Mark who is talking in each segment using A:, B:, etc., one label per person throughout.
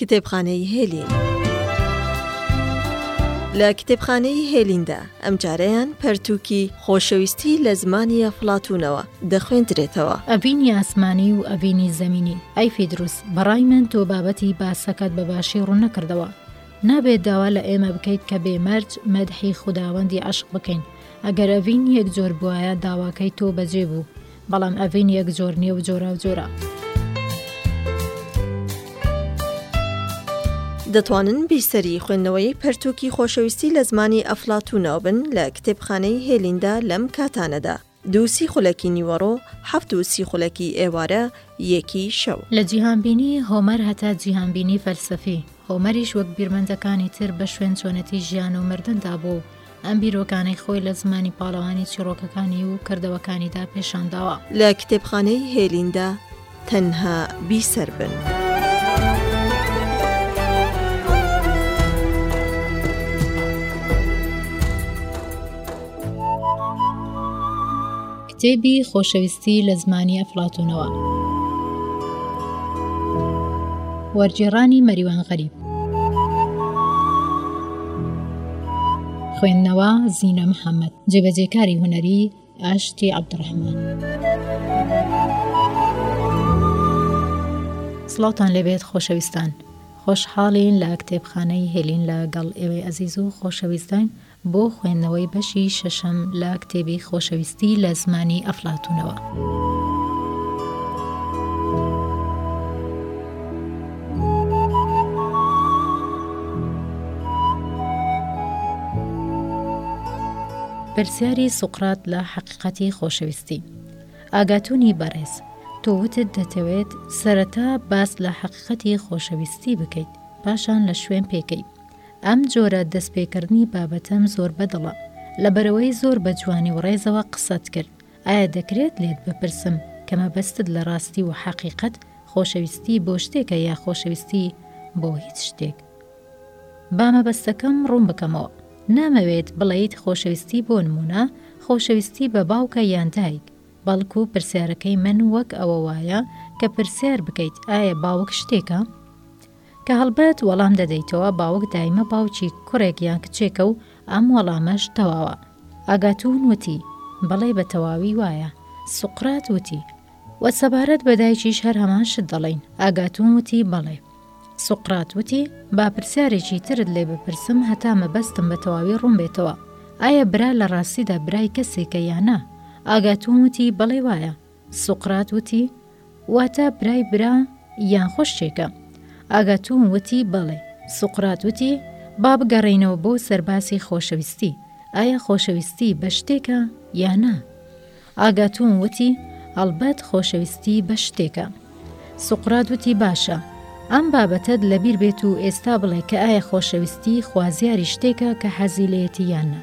A: کتێبخانەی هێلین لە کتێبخانەی هێلیندا ئەمجارەیان پەرتووکی خۆشەویستی لە زمانی ئەفلاتونەوە دەخوێندرێتەوە
B: ئەڤینی ئاسمانی و ئەڤینی زەمینی ئەی فیدروس بەڕای من تۆ بابەتی باسەکەت بە باشی ڕوونەکردەوە نابێت داوا لە ئێمە بکەیت کە بێمەرج مەدحی خوداوەندی عشق بکەین ئەگەر ئەڤین یەک جۆر بواە داواکەی تۆ بەجێ بوو بەڵام ئەڤین یەک جۆر نیە و جۆراوجۆرە.
A: دەتوانن بیرسەری خوێندنەوەی پەرتووکی خۆشەویستی لە زمانی ئەفلاتوونەوە بن لە کتێبخانەی هێلیندا لەم کاتانەدا، دوو سی خولەکی نیوەڕۆ، حەفت و سی خولەکی ئێوارە، یەکی شەو.
B: لە جیهانبینی هۆمەر هەتا جیهانبینی فەلسەفی، هۆمەریش وەک بیرمەندەکانی تر بە شوێن چۆنێتی ژیان و مردندا بووە و، ئەم بیرۆکانەی خۆی لە زمانی پاڵەوانی چیڕۆکەکانی و کردەوەکانیدا پێشانداوە.
A: لە کتێبخانەی هێلیندا تەنها بیسەر بن.
B: کتێبی خۆشەویستی لە زمانی ئەفلاتونەوە وەرگێڕانی مەریوان غەریب خوێندنەوە زیینە محەممەد جێبەجێکاری هوەری ئاشتی عبدڕحمان سڵاوان لەبێت خۆشەویستان خۆشحاڵین لە کتێبخانەی هێلین لە گەڵ ئێوەی ئەزیز و خۆشەویستین بۆ خوێندنەوەی بەشی شەشەم لە کتێبی خۆشەویستی لە زمانی ئەفلاتوونەوە. پرسیاری سوقرات لە حەقیقەتی خۆشەویستی. ئاگاتوونی بەڕێز، تۆ وتت دەتەوێت سەرەتا باس لە حەقیقەتی خۆشەویستی بکەیت، پاشان لە شوێن پێکەی. ئەم جۆرە دەست پێکردنی بابەتەم زۆر بەدڵە لەبەرئەوەی زۆر بە جوانی و ڕێزەوە قسەت کرد ئایا دەکرێت لێت بپرسم کە مەبەستت لە ڕاستی و حەقیقەت خۆشەویستی بۆ شتێکە یا خۆشەویستی بۆ هیچ شتێک با مەبەستەکەم ڕوون بکەمەوە نامەوێت بڵێیت خۆشەویستی بۆ نموونە خۆشەویستی بە باوکە یان دایک بەڵکو پرسیارەکەی من وەک ئەوە وایە کە پرسیار بکەیت ئایا باوک شتێکە؟ کە هەڵبەت وەڵام دەدەیتەوە باوک دایمە باوکی کوڕێک یان کچێکە و ئەم وەڵامەش تەواوە. ئاگاتوون وتی، بەڵێ بە تەواوی وایە. سوقرات وتی، وە سەبارەت بە دایکیش هەر هەمان شت دەڵێین. ئاگاتوون وتی، بەڵێ. سوقرات وتی، با پرسیارێکی ترت لێ بپرسم هەتا مەبەستم بە تەواوی ڕوون بێتەوە، ئایا برا لە ڕاستیدا برای کەسێکە یان نا؟ ئاگاتوون وتی، بەڵێ وایە. سوقرات وتی، واتا برای برا یان خوشکێکە؟ ئاگاتوون وتی، بەڵێ. سوقرات وتی، با بگەڕێینەوە بۆ سەر باسی خۆشەویستی، ئایا خۆشەویستی بە شتێکە یا نا؟ ئاگاتوون وتی، ئەڵبەت خۆشەویستی بە شتێکە. سوقرات وتی، باشە، ئەم بابەتەت لە بیر بێت و ئێستا بڵێ کە ئایا خۆشەویستی خوازیاری شتێکە کە حەزی لێیەتی یان نا؟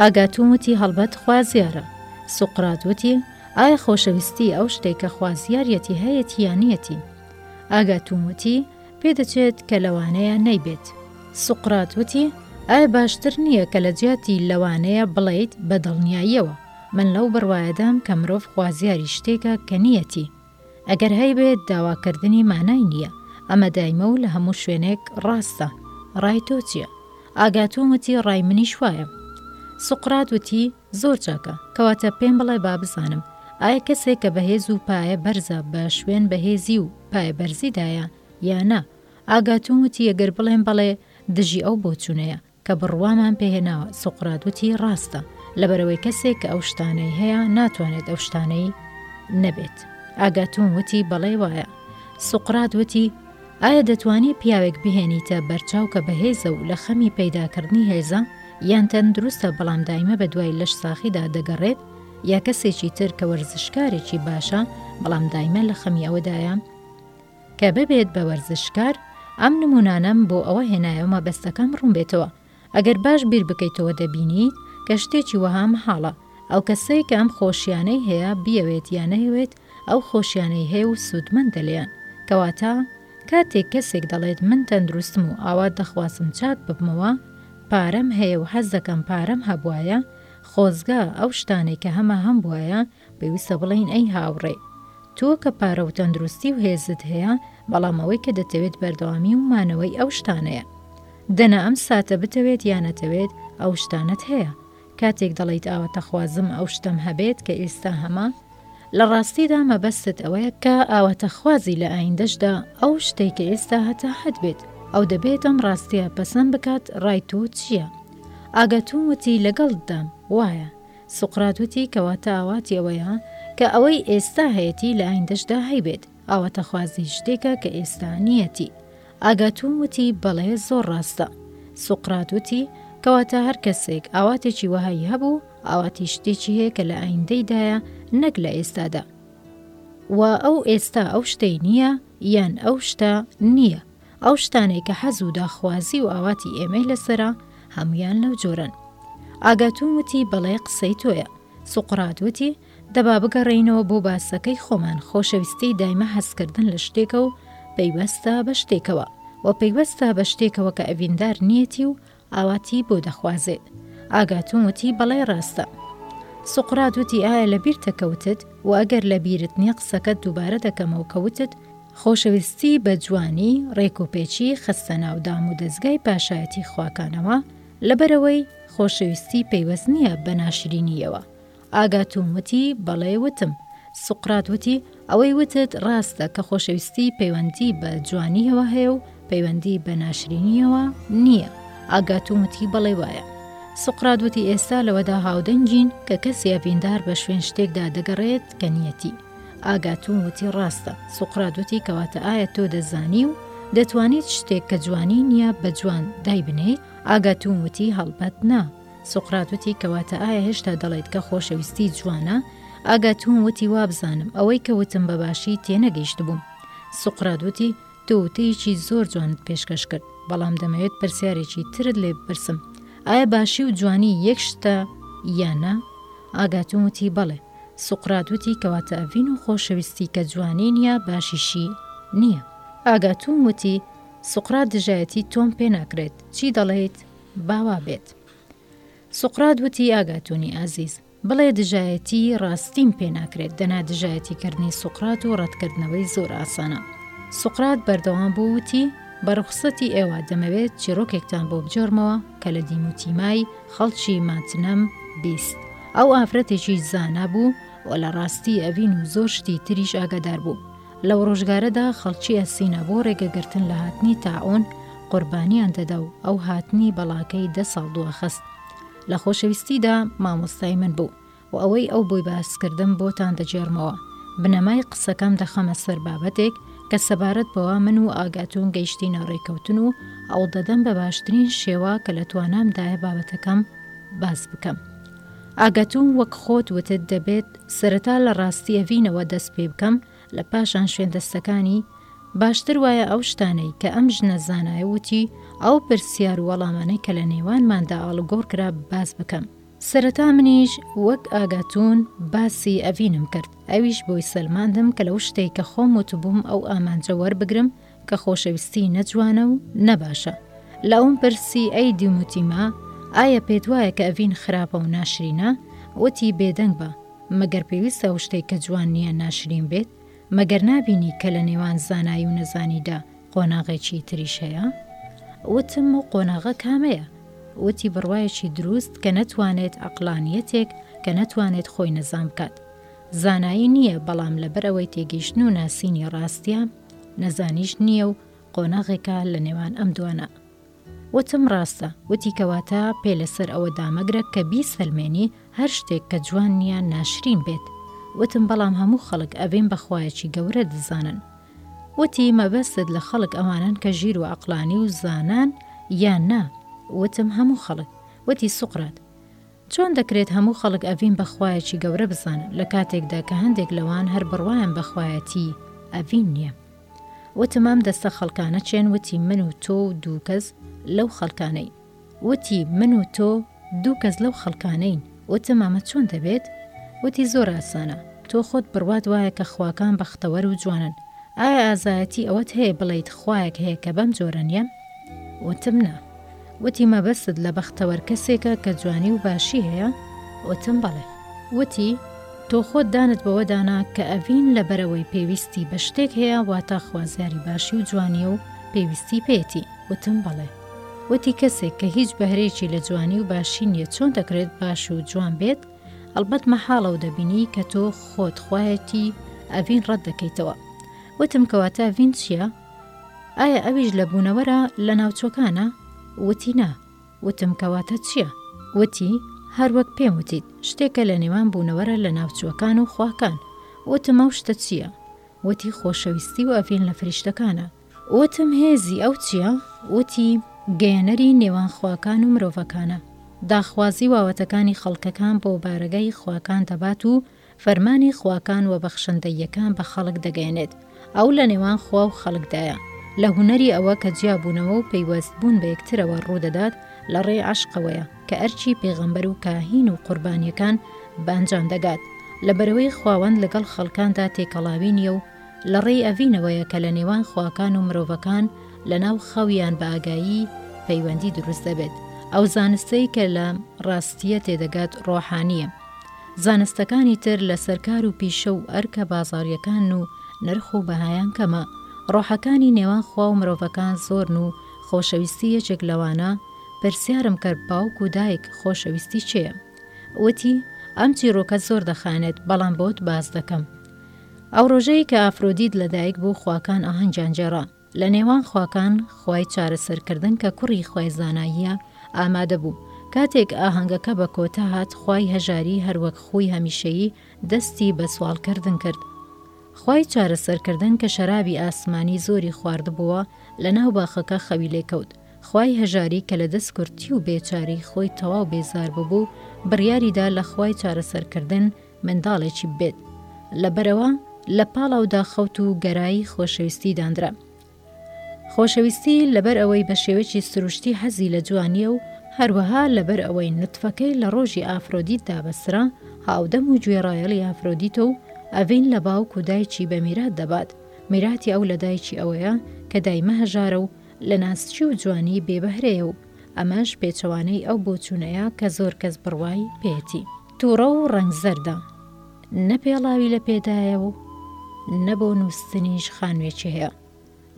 B: ئاگاتوم وتی هەڵبەت خوازیارە. سوقرات وتی ئایا خۆشەویستی ئەو شتەی کە خوازیاریەتی هەیەتی یا نیەتی؟ ئاگاتوم وتی پێدەچێت کە لەوانەیە نەیبێت. سوقرات وتی ئایا باشتر نییە کە لە جیاتی لەوانەیە بڵێیت بە دڵنیاییەوە؟ من لەو بڕوایەدام کە مرۆڤ خوازیاری شتێکە کە نیەتی. ئەگەر هەیبێت داواکردنی مانای نییە. ئەمە دایمە و لە هەموو شوێنێک ڕاستە. ڕای تۆ چییە؟ ئاگاتۆن وتی ڕای منیش وایە. سوقرات وتی زۆر چاکە. کەواتە پێم بڵێ با بزانم. ئایا کەسێک کە بەهێز و پایە بەرزە بە شوێن بەهێزی و پایە بەرزیدایە یا نا؟ ئاگاتۆن وتی ئەگەر بڵێم بەڵێ دژی ئەو بۆچوونەیە. کە بڕوامان پێ هێناوە سوقرات وتی ڕاستە، لەبەرئەوەی کەسێک کە ئەو شتانەی هەیە ناتوانێت ئەو شتانەی نەبێت. ئاگاتون وتی بەڵێ وایە. سوقرات وتی ئایا دەتوانی پیاوێک بهێنیتە بەرچاو کە بەهێزە و لە خەمی پەیداکردنی هێزە یان تەندروستە بەڵام دایمە بەدوای لەش ساخیدا دەگەڕێت یا کەسێکی تر کە وەرزشکارێکی باشە بەڵام دایمە لە خەمی ئەوەدایە کە ببێت بە وەرزشکار، ئەم نموونانەم بۆ ئەوە هێنایەوە مەبەستەکەم ڕوون بێتەوە. ئەگەر باش بیر بکەیتەوە دەبینیت کە شتێکی وەها مەحاڵە، ئەو کەسەی کە ئەم خۆشییانەی هەیە بیەوێت یا نەیەوێت ئەو خۆشییانەی هەیە و سوودمەندە لێیان. کەواتە کاتێک کەسێک دەڵێت من تەندروستم و ئاوات دەخوازم چاک ببمەوە، پارەم هەیە و حەز دەکەم پارەم هەبوایە، خۆزگە ئەو شتانەی کە هەمە هەمبوایە، پێویستە بڵێین ئەی هاوڕێ، تۆ کە پارە و تەندروستی و هێزت هەیە، بەڵام ئەوەی کە دەتەوێت بەردەوامی و مانەوەی ئەو شتانەیە. دەنا ئەم ساتە بتەوێت یا نەتەوێت ئەو شتانەت هەیە. کاتێک دەڵێیت ئاواتەخوازم ئەو شتەم هەبێت کە ئێستا هەمە، لە ڕاستیدا مەبەستت ئەوەیە کە ئاواتەخوازی لە ئایندەشدا ئەو شتەی کە ئێستا هەتە هەتبێت. ئەو دەبێت ئەم ڕاستیە پەسەند بکات ڕای تۆ چیە؟ ئاگاتوم وتی لەگەڵتدام، وایە. سوقرات وتی، کەواتە ئاواتی ئەوەیە کە ئەوەی ئێستا هەیەتی لە ئایندەشدا هەیبێت، ئاواتەخوازی شتێکە کە ئێستا نییەتی. ئاگاتوم وتی، بەڵێ، زۆر ڕاستە. سوقرات وتی، کەواتە هەر کەسێک ئاواتێکی وەهای هەبوو، ئاواتی شتێکی هەیە کە لە ئایندەیدایە نەک لە ئێستادا. وە ئەو ئێستا ئەو شتەی نییە یان ئەو شتە نییە. ئەو شتانەی کە حەز و داخوازی و ئاواتی ئێمەی لەسەرە هەموویان لەو جۆرەن. ئاگاتوون وتی بەڵێ قسەی تۆیە. سوقرات وتی دە با بگەڕێینەوە بۆ باسەکەی خۆمان، خۆشەویستی دایمە هەستکردن لە شتێکە و پەیوەستە بە شتێکەوە، وە پەیوەستە بە شتێکەوە کە ئەڤیندار نییەتی و ئاواتی بۆ دەخوازێ؟ ئاگاتوم وتی، بەڵێ ڕاستە. سوقرات وتی، ئایا لەبیرتە کە وتت؟ و ئەگەر لەبیرت نییە قسەکەت دووبارە دەکەمەوە کە وتت، خۆشەویستی بە جوانی، ڕێکوپێکی خستە ناو دامودەزگای پاشایەتی خواکانەوە، لەبەرئەوەی خۆشەویستی پەیوەست نییە بە ناشرینییەوە. ئاگاتوم وتی، بەڵێ وتم. سوقرات وتی، ئەوەی وتت ڕاستە کە خۆشەویستی پەیوەندی بە جوانییەوە هەیە و پەیوەندی بە ناشرینییەوە نییە؟ ئاگاتوم وتی، بەڵێ وایە. سوقرات وتی، ئێستا لەوەدا هاودەنگین کە کەسی ئەڤیندار بە شوێن شتێکدا دەگەڕێت کە نییەتی. ئاگاتوم وتی، ڕاستە. سوقرات وتی، کەواتە ئایا تۆ دەزانی و دەتوانیت شتێک کە جوانی نییە بە جوان دایبنێیت؟ ئاگاتوم وتی، هەڵبەت نا. سوقرات وتی، کەواتە ئایا هێشتا دەڵێیت کە خۆشەویستی جوانە؟ ئاگاتون وتی، وابزانم، ئەوەی کە وتم بە باشی تێنەگەیشتبووم. سوقرات وتی، تۆ وتەیەکی زۆر جوانت پێشکەش کرد، بەڵام دەمەوێت پرسیارێکی ترت لێ بپرسم، ئایا باشی و جوانی یەک شتە یان نا؟ ئاگاتون وتی، بەڵێ. سوقرات وتی، کەواتە ئەڤین و خۆشەویستی کە جوانی نییە، باشیشی نییە. ئاگاتون وتی، سوقرات دژایەتی تۆم پێ ناکرێت، چی دەڵێیت؟ با وا بێت. سوقرات وتی ئاگاتونی ئازیز، بڵێ دژایەتیی ڕاستیم پێ ناکرێت، دەنا دژایەتیکردنی سوقرات و ڕەتکردنەوەی زۆر ئاسانە. سوقرات بەردەوام بوو وتی، بە ڕوخسەتی ئێوە دەمەوێت چیڕۆکێکتان بۆ بجۆرمەوە کە لە دیموتیمای خەڵکی ماتنەم بیست. ئەو ئافرەتێکی زانا بوو و لە ڕاستی ئەڤین و زۆر شتی تریش ئاگادار بوو. لەو ڕۆژگارەدا خەڵکی ئەسینا بۆ ڕێگەگرتن لە هاتنی تاعون قوربانیان دەدا و ئەو هاتنی بەڵاکەی دە ساڵ دواخست. لە خۆشەویستیدا مامۆستای من بوو و ئەوەی ئەو بۆی باسکردم بۆتان دەگێڕمەوە. بنەمای قسەکەم دەخەمە سەر بابەتێک کە سەبارەت بەوە من و ئاگاتون گەیشتینە ڕێکەوتن و هەوڵدەدەم بە باشترین شێوە کە لە توانامدایە بابەتەکەم باس بکەم. ئاگاتون وەک خۆت وتت دەبێت سەرەتا لە ڕاستی ئەڤینەوە دەست پێ بکەم، لە پاشان شوێندەستەکانی، باشتر وایە ئەو شتانەی کە ئەم ژنە زانایە وتی، ئەو پرسیار و وەڵامانەی کە لە نێوانماندا ئاڵوگۆڕ کرا باس بکەم. سەرەتا منیش وەک ئاگاتوون باسی ئەڤینم کرد، ئەویش بۆی سەلماندم کە لەو شتەی کە خۆم وتبووم ئەو ئامانجە وەربگرم، کە خۆشەویستی نە جوانە و نە باشە. لە ئەوم پرسی ئەی دیموتیما، ئایا پێت وایە کە ئەڤین خراپە و ناشرینە؟ وتی بێدەنگ بە، مەگەر پێویستە ئەو شتەی کە جوان نییە ناشرین بێت؟ مەگەر نابینی کە لە نێوان زانایی و نەزانیدا قۆناغێکی تریش هەیە؟ وتم ئەو قۆناغە کامەیە؟ وتی بڕوایەکی دروست کە نەتوانێت عەقڵانییەتێک کە نەتوانێت خۆی نەزان بکات. زانایی نییە بەڵام لەبەر ئەوەی تێگەیشتن و ناسینی ڕاستییە، نەزانیش نییە و قۆناغێکە لە نێوان ئەم دوانە. وتم ڕاستە، وتی کەواتە پێ لە سەر ئەوە دامەگرە کە بیسەلمێنی هەر شتێک کە جوان نییە ناشرین بێت، وتم بەڵام هەموو خەڵک ئەڤین بە خوایەکی گەورە دەزانن. وتی مەبەستت لە خەڵک ئەوانەن کە ژیر و عەقڵانی و زانان یان نا؟ وتم هەموو خەڵک. وتی سوقرات. چۆن دەکرێت هەموو خەڵک ئەڤین بە خوایەکی گەورە بزانن، لە کاتێکدا کە هەندێک لەوان هەر بڕوایان بە خوایەتیی ئەڤین نییە؟ وتم ئەم دەستە خەڵکانە کێن؟ وتی من و تۆ و دوو کەس لەو خەڵکانەین. وتی من و تۆ دوو کەس لەو خەڵکانەین؟ وتم ئەمە چۆن دەبێت؟ وتی زۆر ئاسانە، تۆ خۆت بڕوات وایە کە خواکان بەختەوەر و جوانن، ئایا ئازایەتیی ئەوەت هەیە بڵێیت خوایەک هەیە کە بەم جۆرە نییە؟ وتم نا. وتی مەبەستت لە بەختەوەر کەسێکە کە جوانی و باشی هەیە؟ وتم بەڵێ. وتی تۆ خۆت دانت بەوە دانا کە ئەڤین لەبەرئەوەی پێویستی بە شتێک هەیە واتا خوازیاری باشی و جوانییە و پێویستی پێیەتی؟ وتم بەڵێ. وتی کەسێک کە هیچ بەهرەیەکی لە جوانی و باشی نییە چۆن دەکرێت باش و جوان بێت؟ ئەڵبەت مەحاڵە و دەبینی کە تۆ خۆت خوایەتی ئەڤین ڕەت دەکەیتەوە. وتم کەواتە ئەڤین چییە؟ ئایا ئەویش لە بوونەوەرە لەناوچۆکانە؟ وتی نا. وتم کەواتە چییە؟ وتی، هەروەک پێم وتیت، شتێکە لە نێوان بوونەوەرە لەناوچووەکان و خواکان. وتم ئەو شتە چییە؟ وتی خۆشەویستی و ئەڤین لە فریشتەکانە. وتم هێزی ئەو چییە؟ وتی، گەیەنەری نێوان خواکان و مرۆڤەکانە. داخوازی واوەتەکانی خەڵکەکان بۆ بارەگای خواکان دەبات و فەرمانی خواکان و بەخشندەییەکان بە خەڵک دەگەیەنێت، ئەو لە نێوان خوا و خەڵکدایە، لە هونەری ئەوە کە جیابوونەوە و پەیوەست بوون بە یەکترەوە ڕوودەدات لە ڕێی عەشقەوەیە کە ئەرکی پێغەمبەر و کاهین و قوربانیەکان بە ئەنجام دەگات لە بەرەوەی خواوەند لەگەڵ خەڵکاندا تێکەڵاوی نیە و لە ڕێی ئەڤینەوەیە کە لە نێوان خواکان و مرۆڤەکان لە ناو خەو یان بە ئاگایی پەیوەندی دروست دەبێت ئەو زانستەی کە لە ڕاستیە تێدەگات ڕۆحانیە. زانستەکانی تر لەسەر کار و پیشە و ئەرکە بازارییەکانن و نرخ و بەهایان کەمە، ڕۆحەکانی نێوان خوا و مرۆڤەکان زۆرن و خۆشەویستی یەکێک لەوانە، پرسیارم کرد باوک و دایک خۆشەویستی چێە؟ وتی، ئەم چیڕۆکە زۆر دەخایەنێت بەڵام بۆت باس دەکەم. ئەوڕۆژەی کە ئافرۆدیت لەدایک بوو خواکان ئاهەنگیان گێڕا، لە نێوان خواکان، خوای چارەسەرکردن کە کوڕی خوای زاناییە، ئامادەبوو. کاتێک ئاهەنگەکە بە کۆتا هات، خوای هەژاری هەروەک خووی هەمیشەیی، دەستی بە سواڵکردن کرد. خوای چارەسەرکردن کە شەرابی ئاسمانی زۆری خواردبووە، لە ناو باخەکە خەوی لێ کەوت. خوای هەژاری کە لە دەستکورتی و بێچارەی خۆی تەواو بێزار ببوو، بڕیاریدا لە خوای چارەسەرکردن، منداڵێکی بێت لە بەرەوە لە پاڵاودا خەوت و گەرایی خۆشەویستی داندرا. خۆشەویستی لەبەر ئەوەی بە شێوەیەکی سروشتی حەزی لە جوانیە و هەروەها لەبەر ئەوەی نوتفەکەی لە ڕۆژی ئافرۆدیت دابەسرا هاودەم و گوێڕایەڵی ئافرۆدیتە و ئەڤین لە باوک و دایکی بە میرات دەبات میراتی ئەو لە دایکی ئەوەیە کە دایمە هەژارە و لە ناسکی و جوانی بێ بەهرەیە و ئەمەش پێچەوانەی ئەو بۆچوونەیە کە زۆر کەس بڕوای پێیەتی. توڕە و ڕەنگ زەردە، نە پێڵاوی لە پێدایە و نە بۆ نووستنیش خانووێکی هەیە.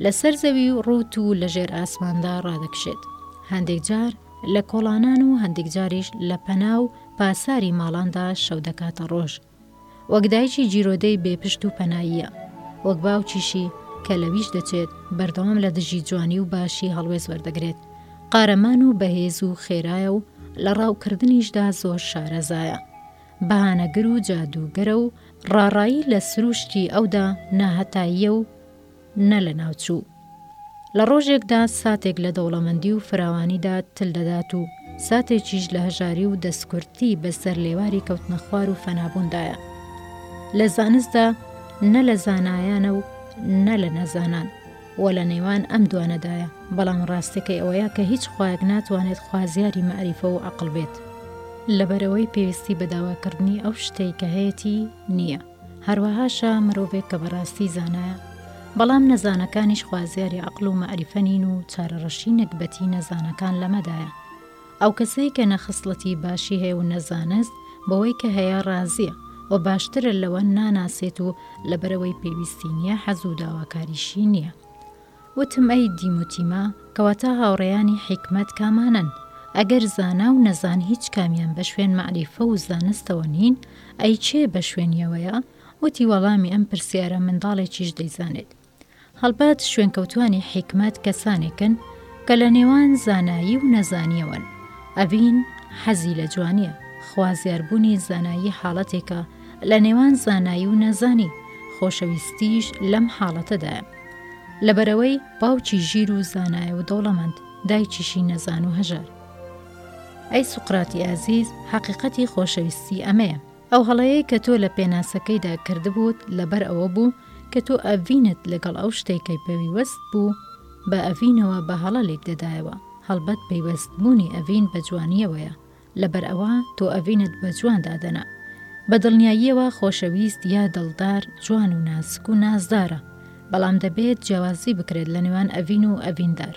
B: لە سەر زەوی ڕووت و لە ژێر ئاسماندا ڕادەکشێت. هەندێک جار لە کۆڵانان و هەندێک جاریش لە پەنا و پاساری ماڵاندا شەو دەکاتە ڕۆژ. وەک دایکی گیرۆدەی بێ پشت و پەناییە. وەک باوکیشی کە لەویش دەچێت، بەردەوام لە دژی جوانی و باشی هەڵوێست وەردەگرێت. قارەمان و بەهێز و خێرایە و لە ڕاوکردنیشدا زۆر شارەزایە. بەهانەگر و جادووگەرە و ڕاڕایی لە سرووشتی ئەودا ناهەتاییە و نە لەناوچوو. لە ڕۆژێکدا ساتێک لە دەوڵەمەندی و فراوانیدا تل دەدات و ساتێکیش لە هەژاری و دەستکورتی بە سەر لێواری کەوتنەخوار و فەنابووندایە. لە زانستدا نە لە زانایانە و نە لە نەزانان. و لە نێوان ئەم دوانەدایە، بەڵام ڕاستیەکەی ئەوەیە کە هیچ خوایەک ناتوانێت خوازیاری مەعریفە و عەقڵ بێت، لەبەرئەوەی پێویستی بە داواکردنی ئەو شتەی کە هەیەتی نییە، هەروەهاشە مرۆڤێک کە بەڕاستی زانایە، بەڵام نەزانەکانیش خوازیاری عەقڵ و مەعریفە نین و چارەڕەشی نەگبەتی نەزانەکان لەمەدایە. ئەو کەسەی کە نە خسڵەتی باشی هەیە و نە زانست بەوەی کە هەیە ڕازیە وە باشترە لەوە ناناسێت و لەبەرئەوەی پێویستی نیە حەز و داواکاریشی نیە وتم ئەی دیم و تیما کەواتە هاوڕێیانی حیکمەت کامانەن ئەگەر زانا و نەزان هیچ کامیان بەشوێن مەعریفە و زانستەوە نین ئەی کێ بەشوێنیەوەیە وتی وەڵامی ئەم پرسیارە منداڵێکیش دەیزانێت هەڵبەت شوێنکەوتوانی حیکمەت کەسانێکن کە لە نێوان زانایی و نەزانیەوەن، ئەڤین حەزی لە جوانیە، خوازیار بونی زانایی حاڵەتێکە لە نێوان زانایی و نەزانی، خۆشەویستیش لەم حاڵەتەدایە. لەبەرئەوەی باوکی ژیر و زانایە و دەوڵەمەند، دایکیشی نەزان و هەژار. ئەی سوقراتی ئازیز حەقیقەتی خۆشەویستی ئەمەیە. ئەو هەڵەیەی کە تۆ لە پێناسەکەیدا کردبووت لەبەر ئەوە بوو کە تۆ ئەڤینت لەگەڵ ئەو شتەی کە پەیوەست بوو بە ئەڤینەوە بە هەڵە لێک دەدایەوە، هەڵبەت پەیوەست بوونی ئەڤین بە جوانییەوەیە، لەبەر ئەوە تۆ ئەڤینت بە جوان دادەنا. بە دڵنیاییەوە خۆشەویست یا دڵدار جوان و ناسک و نازدارە، بەڵام دەبێت جیاوازی بکرێت لە نێوان ئەڤین و ئەڤیندار.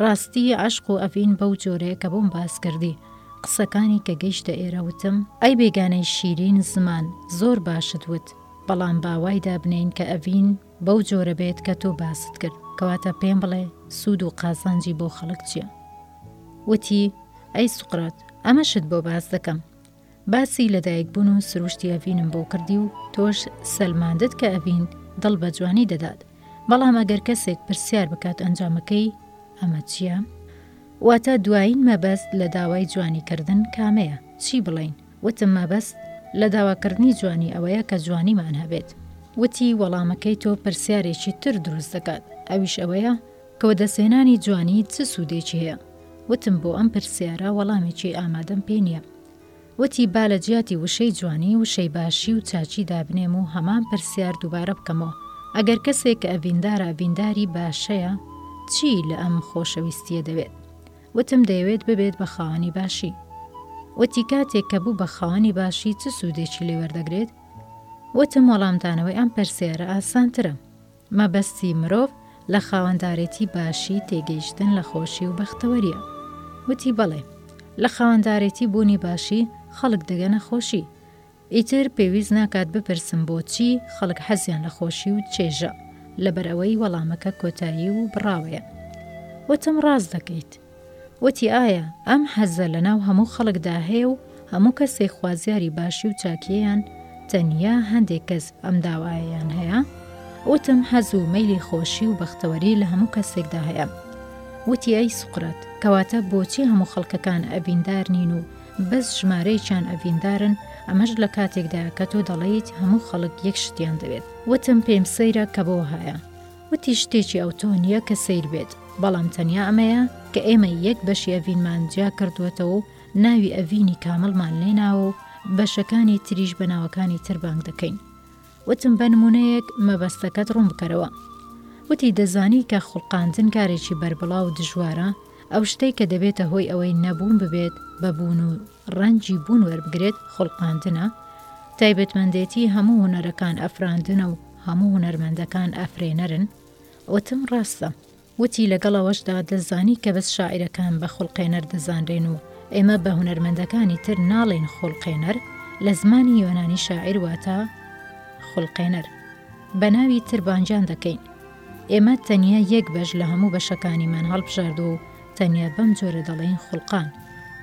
B: ڕاستی عەشق و ئەڤین بەو جۆرەیە کە بۆم باس کردی قسەکانی کە گەیشتە ئێرە وتم، ئەی بێگانەی شیرین زمان زۆر باشت وت بەڵام با وای دابنێین کە ئەڤین بەو جۆرە بێت کە تۆ باست کرد کەواتە پێم بڵێ سوود و قازانجی بۆ خەڵک چیە وتی، ئەی سوقرات ئەمەشت بۆ باس دەکەم باسی لە دایک بوون و سروشتی ئەڤینم بۆ کردی و تۆش سەلماندت کە ئەڤین دڵ بە جوانی دەدات، بەڵام ئەگەر کەسێک پرسیار بکات ئەنجامەکەی ئەمە چیە؟ واتە دوایین مەبەست لە داوای جوانی کردن کامەیە؟ چی بڵێین؟ وتم مەبەست لە داوا کردنی جوانی ئەوەیە کە جوانیمان هەبێت. وتی وەڵامەکەی تۆ پرسیارێکی تر دروست دەکات ئەویش ئەوەیە، کە وەدەستهێنانی جوانی چ سوودێکی هەیە؟ وتم بۆ ئەم پرسیارە وەڵامێکی ئامادەم پێ نییە. وتی با لە جیاتی وشەی جوانی، وشەی باشی و چاکی دابنێم و هەمان پرسیار دووبارە بکەمەوە، ئەگەر کەسێک کە ئەڤیندارە ئەڤینداری باشەیە، چی لە ئەم خۆشەویستییە دەوێت؟ وتم دەیەوێت ببێت بە خاوەنی باشی. وتی کاتێک کە بوو بە خاوەنی باشی چ سوودێکی لێ وەردەگرێت؟ وتم وەڵامدانەوەی ئەم پرسیارە ئاسانترە. مەبەستی مرۆڤ لە خاوەندارێتی باشی تێگەیشتن لە خۆشی و بەختەوەریە. وتی بەڵێ لە خاوەندارێتی بوونی باشی خەڵک دەگەنە خۆشی. ئیتر پێویست ناکات بپرسم بۆچی خەڵک حەزیان لە خۆشی و چێژە، لەبەرئەوەی وەڵامەکە کۆتایی و بڕاوەیە. وتم ڕاست دەکەیت. وتی ئایا ئەم حەزە لەناو هەموو خەڵکدا هەیە و هەموو کەسێک خوازیاری باشی و چاکیە یان تەنیا هەندێک کەس ئەم داوایەیان هەیە؟ وتم حەز و مەیلی خۆشی و بەختەوەری لە هەموو کەسێکدا هەیە. وتی ئەی سوقرات کەواتە بۆچی هەموو خەڵکەکان ئەڤیندار نین و بەس ژمارەیەکیان ئەڤیندارن ئەمەش لە کاتێکدایە کە تۆ دەڵێیت هەموو خەڵک یەک شتیان دەوێت؟ وتم پێم سەیرە کە بۆ وەهایە؟ وتی شتێکی ئەوتۆ نییە کە سەیر بێت، بەڵام تەنیا ئەمەیە کە ئێمە یەک بەشی ئەڤینمان جیا کردووەتەوە و ناوی ئەڤینی کامڵمان لێ ناوە و بەشەکانی تریش بە ناوەکانی تر بانگ دەکەین. وتم بە نموونەیەک مەبەستەکەت ڕوون بکەرەوە. وتی دەزانی کە خوڵقاندن کارێکی بەربڵاو و دژوارە، ئەو شتەی کە دەبێتە هۆی ئەوەی نەبوون ببێت بە بوون و ڕەنجی بوون وەربگرێت خوڵقاندنە، تایبەتمەندێتی هەموو هونەرەکان ئەفراندنە و هەموو هونەرمەندەکان ئەفرێنەرن، وتم ڕاستە، وتی لەگەڵ ئەوەشدا دەزانی کە بەس شاعیرەکان بە خوڵقێنەر دەزانرێن و ئێمە بە هونەرمەندەکانی تر ناڵێین خوڵقێنەر، لە زمانی یۆنانی شاعیر واتە خوڵقێنەر. بە ناوی تر بانگیان دەکەین. ئێمە تەنیا یەک بەش لە هەموو بەشەکانیمان هەڵبژاردووە و تەنیا بەم جۆرە دەڵێین خوڵقان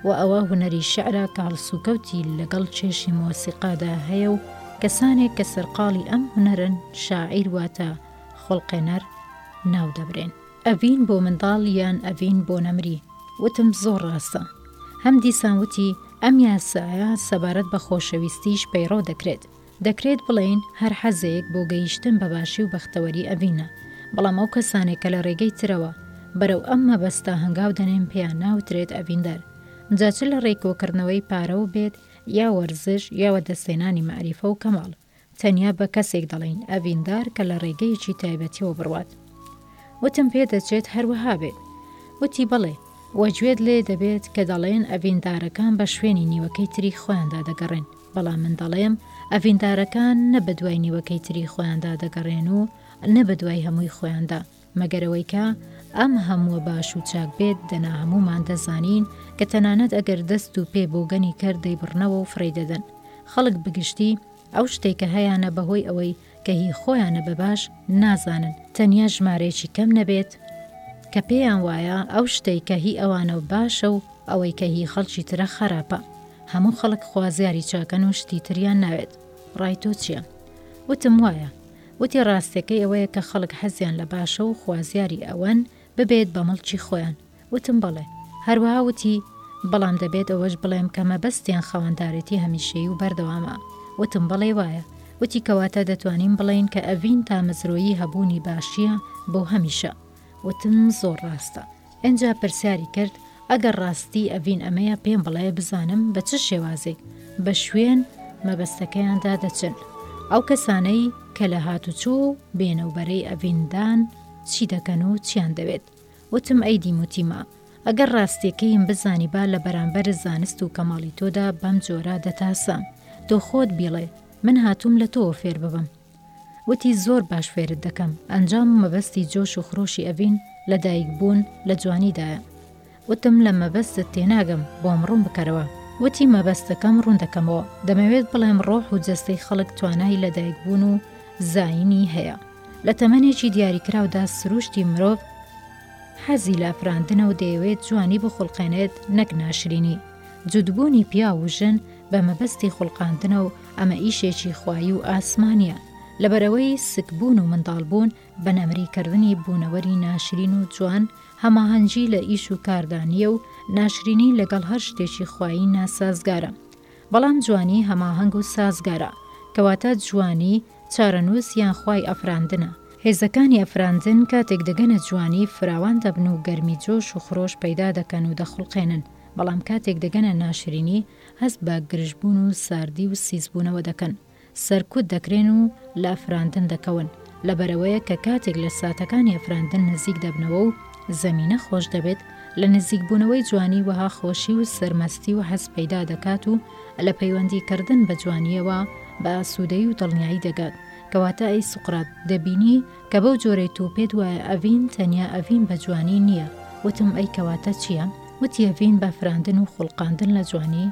B: و ئەوە هونەری شعرە کە هەڵسوکەوتی لەگەڵ کێشی مۆسیقادا هەیە و کەسانێک کە سەرقاڵی ئەم هونەرەن شاعیر واتە خوڵقێنەر ناودەبرێن. ئەڤین بۆ منداڵ یان ئەڤین بۆ نەمری وتم زۆر ڕاستە. هەم دیسان وتی ئەم یاسایە سەبارەت بە خۆشەویستیش پەیڕەو دەکرێت. دەکرێت بڵێین هەر حەزێک بۆ گەیشتن بە باشی و بەختەوەری ئەڤینە، بەڵام ئەو کەسانەی کە لە ڕێگەی ترەوە بەرەو ئەم مەبەستە هەنگاو دەنێن پێیان ناوترێت ئەڤیندار، جا چ لە ڕێی کۆکردنەوەی پارەوە بێت یا وەرزش یا وەدەستهێنانی مەعریفە و کەماڵ، تەنیا بە کەسێک دەڵێین ئەڤیندار کە لە ڕێگەیەکی تایبەتیەوە بڕوات. وتم پێ دەچێت هەر وەها بێت؟ وتی بەڵێ، وە گوێت لێ دەبێت کە دەڵێن ئەڤیندارەکان بە شوێنی نیوەکەی تری خۆیاندا دەگەڕێن، بەڵام من دەڵێم ئەڤیندارەکان نە بە دوای نیوەکەی تری خۆیاندا دەگەڕێن و نە بە دوای هەمووی خۆیاندا، مەگەر ئەوەی کە ئەم هەمووە باش و چاک بێت، دەنا هەموومان دەزانین کە تەنانەت ئەگەر دەست و پێ بۆگەنی کەر دەیبڕنەوە و فڕێی دەدەن. خەڵک بەگشتی ئەو شتەی کە هەیانە بە هۆی ئەوەی کە هی خۆیانە بە باش نازانن تەنیا ژمارەیەکی کەم نەبێت کە پێیان وایە ئەو شتەی کە هی ئەوانە و باشە و ئەوەی کە هی خەڵکی ترە خەراپە هەموو خەڵک خوازیاری چاکەن و شتی تریان ناوێت ڕای تۆ چیە؟ وتم وایە وتی ڕاستەکەی ئەوەیە کە خەڵک حەزیان لە باشە و خوازیاری ئەوەن ببێت بە مڵکی خۆیان وتم بەڵێ. هەروەها وتی، بەڵام دەبێت ئەوەش بڵێم کە مەبەستیان خاوەندارێتی هەمیشەیی و بەردەوامە. وتم بەڵێ وایە. وتی کەواتە دەتوانین بڵێین کە ئەڤین تامەزرۆیی هەبوونی باشییە بۆ هەمیشە. وتم زۆر ڕاستە. ئینجا پرسیاری کرد، ئەگەر ڕاستی ئەڤین ئەمەیە پێم بڵێ بزانم بە چ شێوازێک بە شوێن مەبەستەکەیاندا دەچن؟ ئەو کەسانەی کە لە هاتوچۆ و بێنەوبەرەی ئەڤین دان چی دەکەن و چییان دەوێت؟ وتم ئەی دیموتیما، ئەگەر ڕاستیەکەیم بزانیبا لە بەرامبەر زانست و کەماڵی تۆدا بەم جۆرە دەتاسام، دۆ خۆت بیڵێ، من هاتووم لە تۆوە فێر ببم. وتی زۆر باش فێرت دەکەم، ئەنجام و مەبەستی جۆش و خرۆشی ئەڤین لە دایک بوون لە جوانیدایە. وتم لە مەبەستت تێناگەم، بۆم ڕوون بکەرەوە. وتی مەبەستەکەم ڕوون دەکەمەوە، دەمەوێت بڵێم ڕۆح و جەستەی خەڵک توانای لە دایک بوون و زاینی هەیە، لە تەمەنێکی دیاریکراودا سرووشتی مرۆڤ حەزی لە ئەفراندنە و دەیەوێت جوانی بخوڵقێنێت نەک ناشرینی. جوتبوونی پیاو و ژن بە مەبەستی خوڵقاندنە و ئەمە ئیشێکی خوایی و ئاسمانییە، لەبەرئەوەی سکبوون و منداڵبوون بە نەمریکردنی بوونەوەری ناشرین و جوان هەماهەنگی لە ئیش و کاردا نییە و ناشرینی لەگەڵ هەر شتێکی خوایی ناسازگارە. بەڵام جوانی هەماهەنگ و سازگارە، کەواتە جوانی، چارەنووس یان خوای ئەفراندنە. هێزەکانی ئەفراندن کاتێک دەگەنە جوانی، فراوان دەبن و گەرمی جۆش و خرۆش پەیدا دەکەن و دەخوڵقێنن، بەڵام کاتێک دەگەنە ناشرینی، هەست بە گرژبوون و ساردی و سیسبوونەوە دەکەن، سەرکوت دەکرێن و لە ئەفراندن دەکەون، لەبەرئەوەیە کە کاتێک لە ساتەکانی ئەفراندن نزیک دەبنەوە و زەمینە خۆش دەبێت، لە نزیکبوونەوەی جوانی وەها خۆشی و سەرمەستی و حەز پەیدا دەکات و لە پەیوەندی کردن بە جوانییەوە بە ئاسوودەیی و دڵنیایی دەگات. کەواتە ئەی سوقرات، دەبینی کە بەو جۆرەی تۆ پێت وایە ئەڤین تەنیا ئەڤین بە جوانی نییە. وتم ئەی کەواتە چییە؟ وتی ئەڤین بافراندن و خوڵقاندن لە جوانی.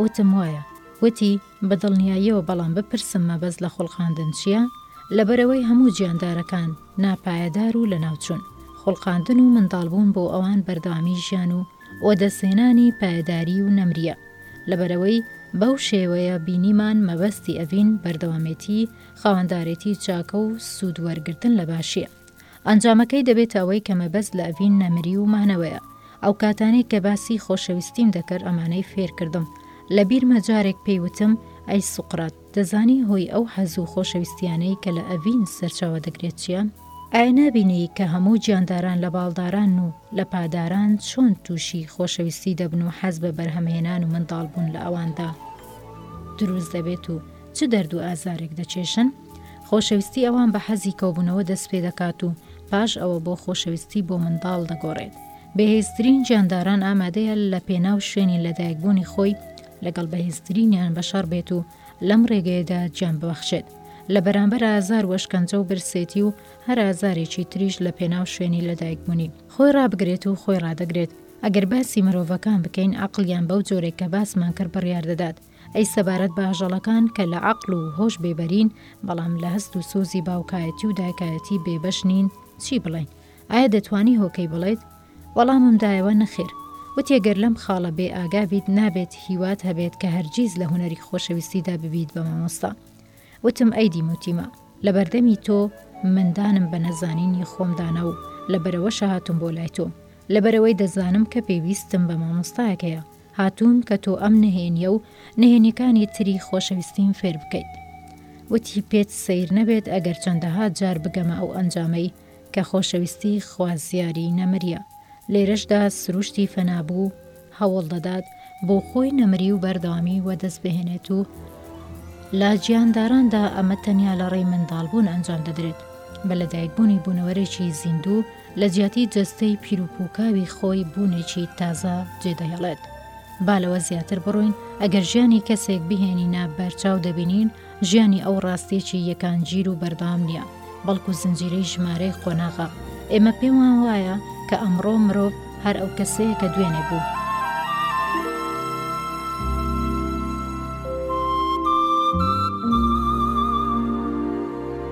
B: وتم وایە. وتی. بە دڵنیاییەوە بەڵام بپرسم مەبەست لە خوڵقاندن چیە؟ لەبەرئەوەی هەموو گیاندارەکان نا پایەدار و لەناوچوون. خوڵقاندن و منداڵبوون بۆ ئەوان بەردەوامی ژیان و وەدەستهێنانی پایەداری و نەمریە. لەبەرئەوەی بەو شێوەیە بینیمان مەبەستی ئەڤین بەردەوامێتی خاوەندارێتی چاکە و سوود وەرگرتن لە باشیە. ئەنجامەکەی دەبێتە ئەوەی کە مەبەست لە ئەڤین نەمری و مانەوەیە. ئەو کاتانەی کە باسی خۆشەویستیم دەکرد ئەمانەی فێر کردم. لە بیرمە جارێک پێی وتم، ئەی سوقرات، دەزانی هۆی ئەو حەز و خۆشەویستییانەی کە لە ئەڤین سەرچاوە دەگرێت چییە؟ ئایا نابینی کە هەموو گیانداران لە باڵداران و لە پاداران چۆن تووشی خۆشەویستی دەبن و حەز بە بەرهەمهێنان و منداڵبوون لە ئەواندا دروست دەبێت و چ دەرد و ئازارێک دەچێژن؟ خۆشەویستی ئەوان بە حەزی کۆبوونەوە دەست پێ دەکات و پاش ئەوە بۆ خۆشەویستی بۆ منداڵ دەگۆڕێت. بەهێزترین گیانداران ئامادەیە لە پێناو شوێنی لەدایکبوونی خۆی لەگەڵ بەهێزترینیان بەشەڕ بێت و لەم ڕێگەیەدا گیان ببەخشێت لە بەرامبەر ئازار و ئەشکەنجە و برسێتی و هەر ئازارێکی تریش لە پێناو شوێنی لەدایکبوونی خۆی ڕابگرێت و خۆی ڕادەگرێت. ئەگەر باسی مرۆڤەکان بکەین عەقڵیان بەو جۆرەی کە باسمان کرد بڕیار دەدات. ئەی سەبارەت بە ئاژەڵەکان کە لە عەقڵ و هۆش بێبەرین، بەڵام لە هەست و سۆزی باوکایەتی و دایکایەتی بێبەش نین، چی بڵێین؟ ئایا دەتوانی هۆکەی بڵێیت؟ وەڵامم دایەوە نەخێر. وتی گەر لەم خاڵە بێ ئاگا بیت نابێت هیوات هەبێت کە هەرگیز لە هونەری خۆشەویستیدا ببیت بە مامۆستا. وتم ئەی دیموتیمە، لە بەردەمی تۆ من دانم بە نەزانینی خۆم دانا و لەبەرئەوەشە هاتووم بۆ لای تۆ. لەبەرئەوەی دەزانم کە پێویستم بە مامۆستایەک هەیە. هاتووم کە تۆ ئەم نهێنیە و نهێنیەکانی تری خۆشەویستیم فێر بکەیت. وتی پێت سەیر نەبێت ئەگەر چەندەها جار بگەمە ئەو ئەنجامەی کە خۆشەویستی خوازیاری نەمریە، لێرەشدا سروشتی فەنابوو هەوڵ دەدات بۆ خۆی نەمری و بەردەوامی وەدەست بهێنێت و لە گیانداراندا ئەمە تەنیا لە ڕێی منداڵبوون ئەنجام دەدرێت بە لەدایکبوونی بوونەوەرێکی زیندوو لە جیاتی جەستەی پیروپوکاوی خۆی بوونێکی تازە جێدەهێڵێت. با لەوە زیاتر بڕۆین ئەگەر ژیانی کەسێک بهێنینە بەرچاو دەبینین ژیانی ئەو ڕاستێکی یەکانگیر و بەردەوام نییە، بەڵکو زنجیرەی ژمارەی قۆناغە، ئێمە پێمان وایە کە ئەمڕۆ مرۆڤ هەر ئەو کەسەیە کە دوێنێ بوو.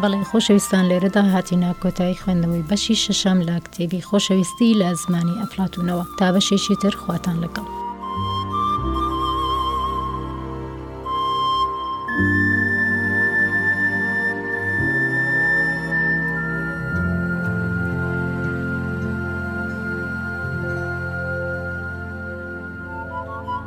B: بەڵێ خۆشەویستان لێرەدا هاتینە کۆتایی خوێندنەوەی بەشی شەشەم لە کتێبی خۆشەویستی لە زمانی ئەفلاتونەوە تا بەشێکی تر خواتان لەگەڵ.